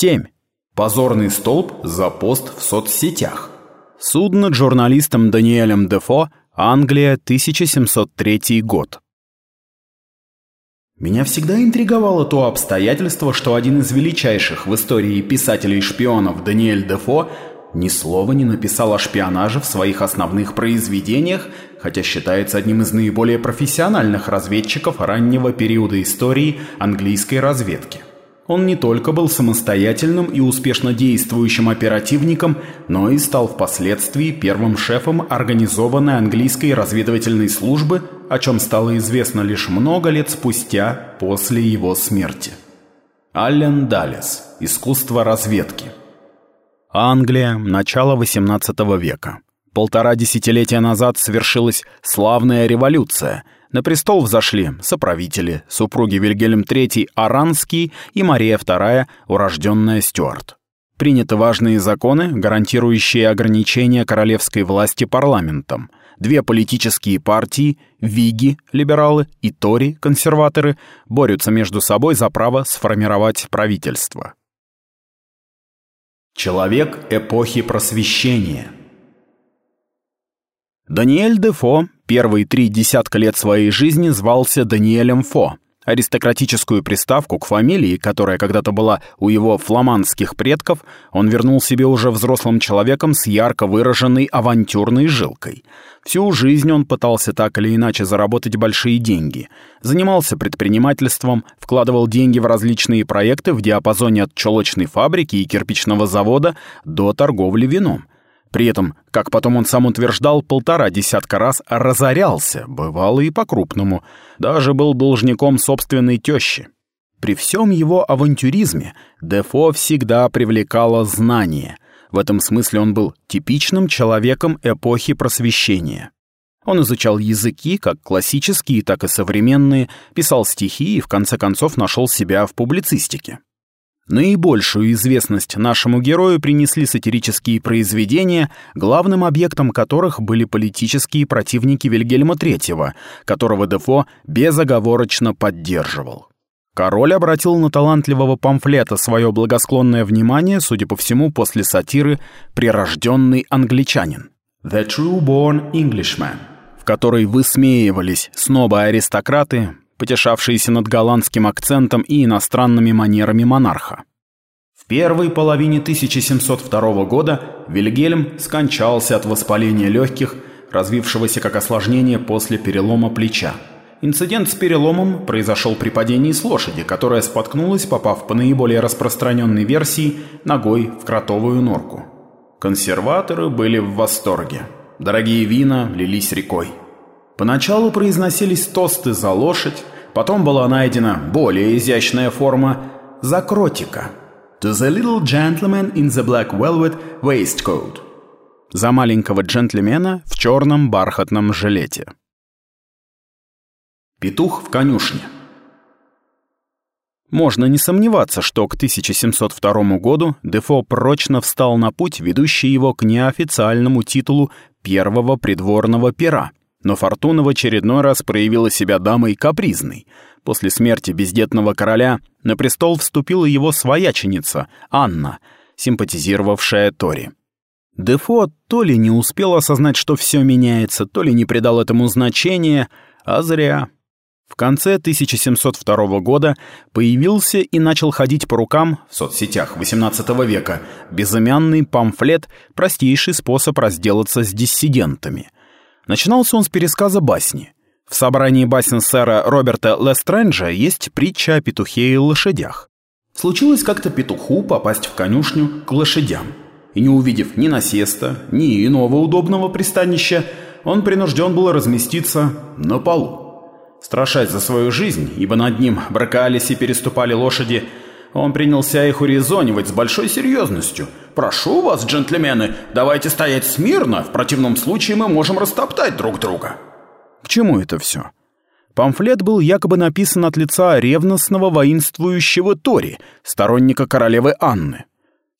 7. Позорный столб за пост в соцсетях. Суд над журналистом Даниэлем Дефо, Англия, 1703 год. Меня всегда интриговало то обстоятельство, что один из величайших в истории писателей-шпионов Даниэль Дефо ни слова не написал о шпионаже в своих основных произведениях, хотя считается одним из наиболее профессиональных разведчиков раннего периода истории английской разведки. Он не только был самостоятельным и успешно действующим оперативником, но и стал впоследствии первым шефом организованной английской разведывательной службы, о чем стало известно лишь много лет спустя после его смерти. Аллен Даллес. Искусство разведки. Англия. Начало XVIII века. Полтора десятилетия назад свершилась славная революция – на престол взошли соправители, супруги Вильгельм III Аранский и Мария II, урожденная Стюарт. Приняты важные законы, гарантирующие ограничения королевской власти парламентом. Две политические партии, Виги, либералы, и Тори, консерваторы, борются между собой за право сформировать правительство. Человек эпохи просвещения – Даниэль Дефо первые три десятка лет своей жизни звался Даниэлем Фо. Аристократическую приставку к фамилии, которая когда-то была у его фламандских предков, он вернул себе уже взрослым человеком с ярко выраженной авантюрной жилкой. Всю жизнь он пытался так или иначе заработать большие деньги. Занимался предпринимательством, вкладывал деньги в различные проекты в диапазоне от чулочной фабрики и кирпичного завода до торговли вином. При этом, как потом он сам утверждал, полтора десятка раз разорялся, бывало и по-крупному, даже был должником собственной тещи. При всем его авантюризме Дефо всегда привлекало знание. В этом смысле он был типичным человеком эпохи просвещения. Он изучал языки, как классические, так и современные, писал стихи и в конце концов нашел себя в публицистике. Наибольшую известность нашему герою принесли сатирические произведения, главным объектом которых были политические противники Вильгельма III, которого Дефо безоговорочно поддерживал. Король обратил на талантливого памфлета свое благосклонное внимание, судя по всему, после сатиры «Прирожденный англичанин» «The True-Born Englishman», в которой высмеивались снобы-аристократы, потешавшиеся над голландским акцентом и иностранными манерами монарха. В первой половине 1702 года Вильгельм скончался от воспаления легких, развившегося как осложнение после перелома плеча. Инцидент с переломом произошел при падении с лошади, которая споткнулась, попав по наиболее распространенной версии ногой в кротовую норку. Консерваторы были в восторге. Дорогие вина лились рекой. Поначалу произносились тосты за лошадь, потом была найдена более изящная форма «за кротика» «To the little gentleman in the black velvet waistcoat» «За маленького джентльмена в черном бархатном жилете». Петух в конюшне. Можно не сомневаться, что к 1702 году Дефо прочно встал на путь, ведущий его к неофициальному титулу первого придворного пера, но Фортуна в очередной раз проявила себя дамой капризной. После смерти бездетного короля на престол вступила его свояченица, Анна, симпатизировавшая Тори. Дефо то ли не успел осознать, что все меняется, то ли не придал этому значения, а зря. В конце 1702 года появился и начал ходить по рукам в соцсетях XVIII века безымянный памфлет «Простейший способ разделаться с диссидентами», Начинался он с пересказа басни. В собрании басен сэра Роберта Лестренджа есть притча о петухе и лошадях. Случилось как-то петуху попасть в конюшню к лошадям. И не увидев ни насеста, ни иного удобного пристанища, он принужден был разместиться на полу. Страшась за свою жизнь, ибо над ним бракались и переступали лошади, он принялся их урезонивать с большой серьезностью. «Прошу вас, джентльмены, давайте стоять смирно, в противном случае мы можем растоптать друг друга». К чему это все? Памфлет был якобы написан от лица ревностного воинствующего Тори, сторонника королевы Анны.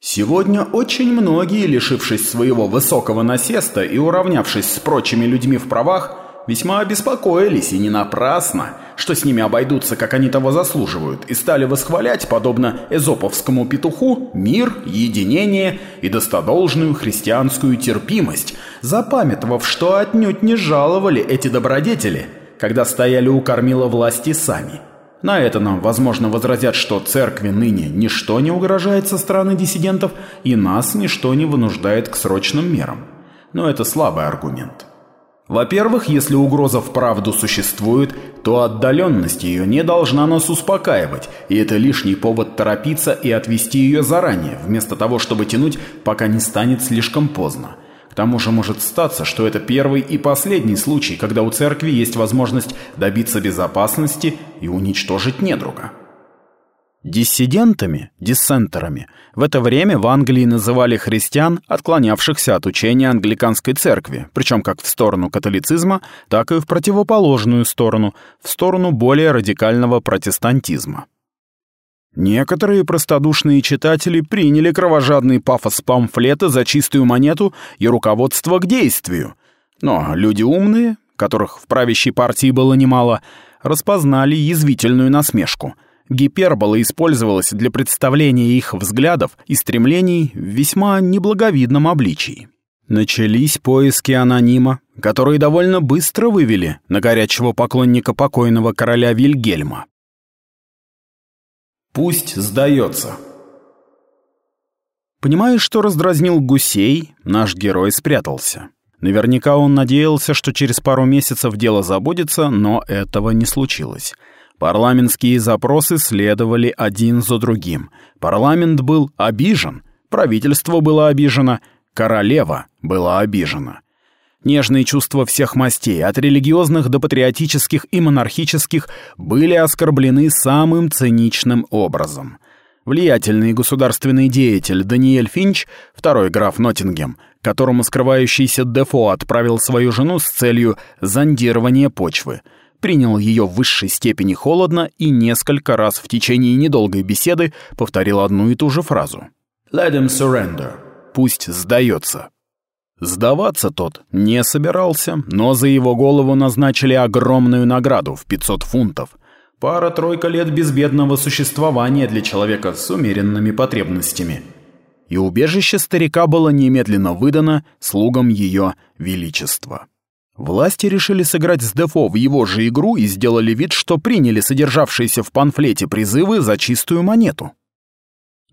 Сегодня очень многие, лишившись своего высокого насеста и уравнявшись с прочими людьми в правах, весьма обеспокоились, и не напрасно, что с ними обойдутся, как они того заслуживают, и стали восхвалять, подобно эзоповскому петуху, мир, единение и достодолжную христианскую терпимость, запамятовав, что отнюдь не жаловали эти добродетели, когда стояли у кормила власти сами. На это нам, возможно, возразят, что церкви ныне ничто не угрожает со стороны диссидентов, и нас ничто не вынуждает к срочным мерам. Но это слабый аргумент. Во-первых, если угроза вправду существует, то отдаленность ее не должна нас успокаивать, и это лишний повод торопиться и отвести ее заранее, вместо того, чтобы тянуть, пока не станет слишком поздно. К тому же может статься, что это первый и последний случай, когда у церкви есть возможность добиться безопасности и уничтожить недруга. Диссидентами, диссентерами, в это время в Англии называли христиан, отклонявшихся от учения англиканской церкви, причем как в сторону католицизма, так и в противоположную сторону, в сторону более радикального протестантизма. Некоторые простодушные читатели приняли кровожадный пафос памфлета за чистую монету и руководство к действию. Но люди умные, которых в правящей партии было немало, распознали язвительную насмешку — Гипербола использовалась для представления их взглядов и стремлений в весьма неблаговидном обличии. Начались поиски анонима, которые довольно быстро вывели на горячего поклонника покойного короля Вильгельма. «Пусть сдается». Понимая, что раздразнил гусей, наш герой спрятался. Наверняка он надеялся, что через пару месяцев дело забудется, но этого не случилось. Парламентские запросы следовали один за другим. Парламент был обижен, правительство было обижено, королева была обижена. Нежные чувства всех мастей, от религиозных до патриотических и монархических, были оскорблены самым циничным образом. Влиятельный государственный деятель Даниэль Финч, второй граф Ноттингем, которому скрывающийся Дефо отправил свою жену с целью зондирования почвы – принял ее в высшей степени холодно и несколько раз в течение недолгой беседы повторил одну и ту же фразу. «Let him surrender». «Пусть сдается». Сдаваться тот не собирался, но за его голову назначили огромную награду в 500 фунтов. Пара-тройка лет безбедного существования для человека с умеренными потребностями. И убежище старика было немедленно выдано слугам ее величества. Власти решили сыграть с Дефо в его же игру и сделали вид, что приняли содержавшиеся в панфлете призывы за чистую монету.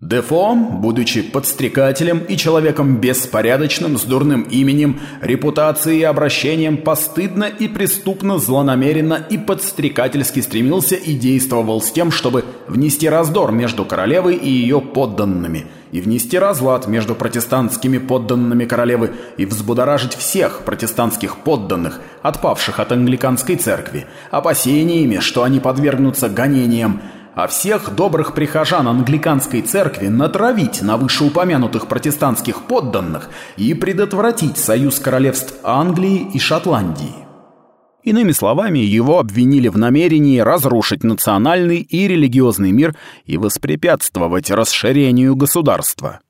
Дефо, будучи подстрекателем и человеком беспорядочным, с дурным именем, репутацией и обращением, постыдно и преступно, злонамеренно и подстрекательски стремился и действовал с тем, чтобы внести раздор между королевой и ее подданными, и внести разлад между протестантскими подданными королевы и взбудоражить всех протестантских подданных, отпавших от англиканской церкви, опасениями, что они подвергнутся гонениям, а всех добрых прихожан англиканской церкви натравить на вышеупомянутых протестантских подданных и предотвратить союз королевств Англии и Шотландии. Иными словами, его обвинили в намерении разрушить национальный и религиозный мир и воспрепятствовать расширению государства.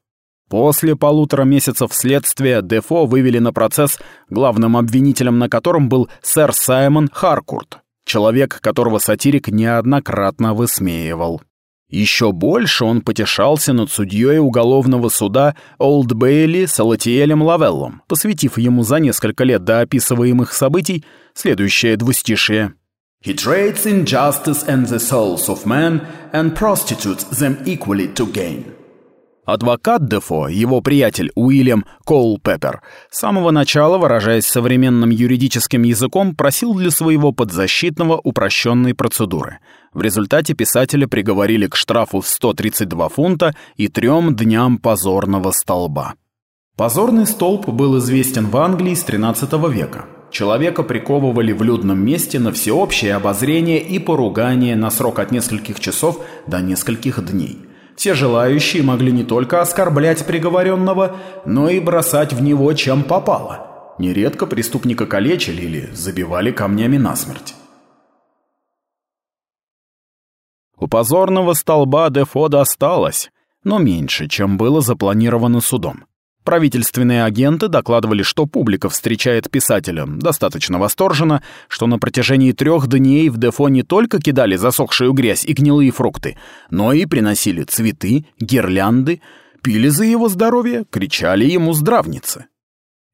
После полутора месяцев следствия Дефо вывели на процесс, главным обвинителем на котором был сэр Саймон Харкурт. Человек, которого сатирик неоднократно высмеивал. Еще больше он потешался над судьей уголовного суда Олд Бейли Салатиэлем Лавеллом, посвятив ему за несколько лет до описываемых событий следующее двустишие. He trades in justice and the souls of men and prostitutes them equally to gain. Адвокат Дефо, его приятель Уильям Коул-Пеппер, с самого начала, выражаясь современным юридическим языком, просил для своего подзащитного упрощенной процедуры. В результате писателя приговорили к штрафу в 132 фунта и трем дням позорного столба. Позорный столб был известен в Англии с XIII века. Человека приковывали в людном месте на всеобщее обозрение и поругание на срок от нескольких часов до нескольких дней – все желающие могли не только оскорблять приговоренного, но и бросать в него чем попало. Нередко преступника калечили или забивали камнями насмерть. У позорного столба Дефо досталось, но меньше, чем было запланировано судом. Правительственные агенты докладывали, что публика встречает писателя достаточно восторженно, что на протяжении трех дней в Дефо не только кидали засохшую грязь и гнилые фрукты, но и приносили цветы, гирлянды, пили за его здоровье, кричали ему здравницы.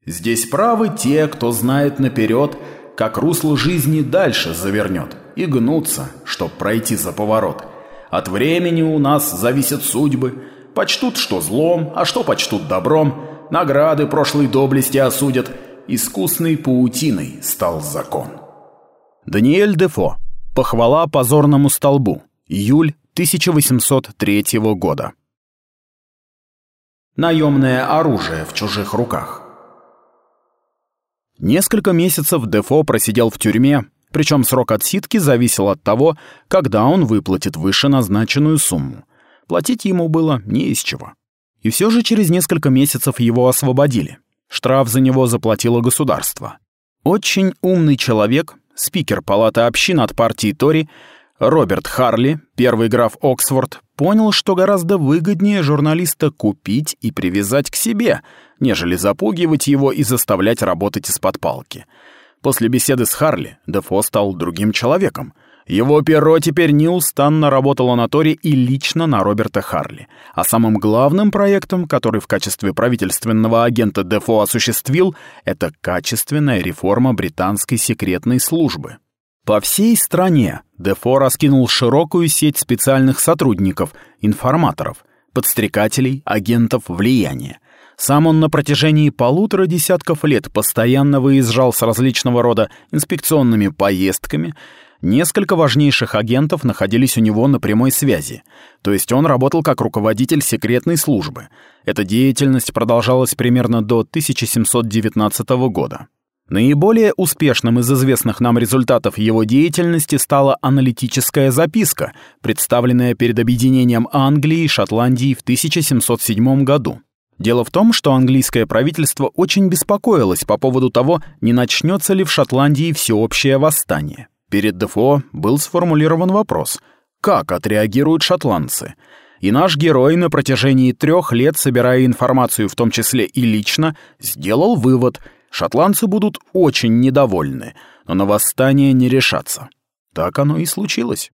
Здесь правы те, кто знает наперед, как русло жизни дальше завернет, и гнутся, чтоб пройти за поворот. От времени у нас зависят судьбы, почтут что злом, а что почтут добром, награды прошлой доблести осудят, искусной паутиной стал закон. Даниэль Дефо. Похвала позорному столбу. Июль 1803 года. Наемное оружие в чужих руках. Несколько месяцев Дефо просидел в тюрьме, причем срок отсидки зависел от того, когда он выплатит выше назначенную сумму. Платить ему было не из чего. И все же через несколько месяцев его освободили. Штраф за него заплатило государство. Очень умный человек, спикер Палаты общин от партии Тори, Роберт Харли, первый граф Оксфорд, понял, что гораздо выгоднее журналиста купить и привязать к себе, нежели запугивать его и заставлять работать из-под палки. После беседы с Харли Дефо стал другим человеком. Его перо теперь неустанно работало на Торе и лично на Роберта Харли. А самым главным проектом, который в качестве правительственного агента Дефо осуществил, это качественная реформа британской секретной службы. По всей стране Дефо раскинул широкую сеть специальных сотрудников, информаторов, подстрекателей, агентов влияния. Сам он на протяжении полутора десятков лет постоянно выезжал с различного рода инспекционными поездками. Несколько важнейших агентов находились у него на прямой связи. То есть он работал как руководитель секретной службы. Эта деятельность продолжалась примерно до 1719 года. Наиболее успешным из известных нам результатов его деятельности стала аналитическая записка, представленная перед объединением Англии и Шотландии в 1707 году. Дело в том, что английское правительство очень беспокоилось по поводу того, не начнется ли в Шотландии всеобщее восстание. Перед Дефо был сформулирован вопрос, как отреагируют шотландцы. И наш герой на протяжении трех лет, собирая информацию в том числе и лично, сделал вывод – Шотландцы будут очень недовольны, но на восстание не решатся. Так оно и случилось.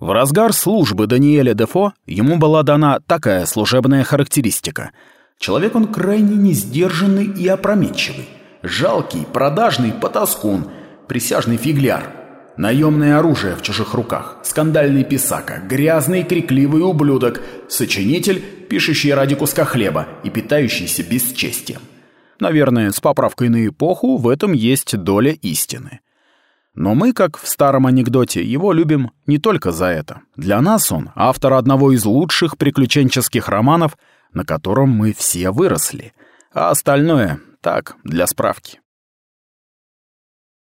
В разгар службы Даниэля Дефо ему была дана такая служебная характеристика. Человек он крайне несдержанный и опрометчивый. Жалкий, продажный потаскун, присяжный фигляр. Наемное оружие в чужих руках, скандальный писака, грязный крикливый ублюдок, сочинитель, пишущий ради куска хлеба и питающийся бесчестием. Наверное, с поправкой на эпоху в этом есть доля истины. Но мы, как в старом анекдоте, его любим не только за это. Для нас он автор одного из лучших приключенческих романов, на котором мы все выросли. А остальное — так, для справки.